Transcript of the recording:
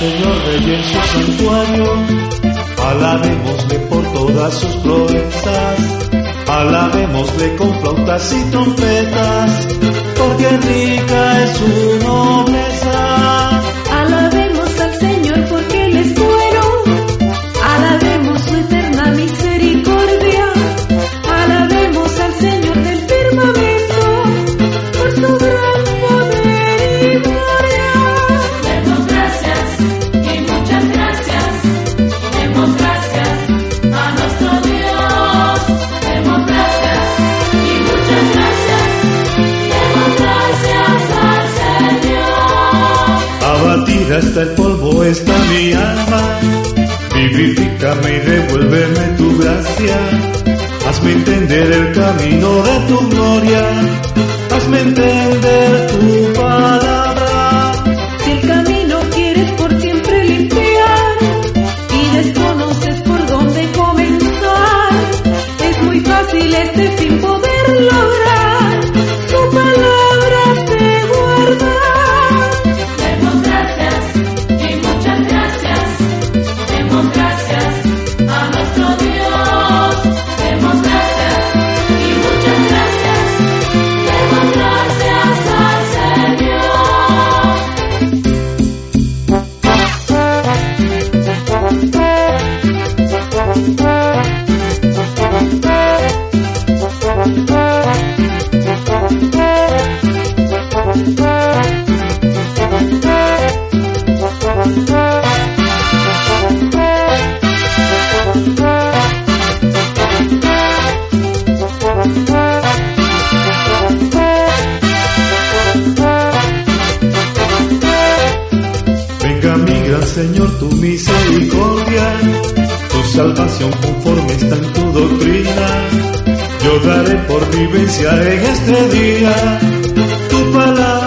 Señor Rey en su santuario, alabémosle por todas sus proezas, alabémosle con flautas y trompetas, porque rica es su hasta el polvo está mi alma. Vivifícame y devuélveme tu gracia. Hazme entender el camino de tu gloria. Hazme entender Señor, tu misericordia, tu salvación conforme está en tu doctrina. Yo daré por vivencia en este día tu palabra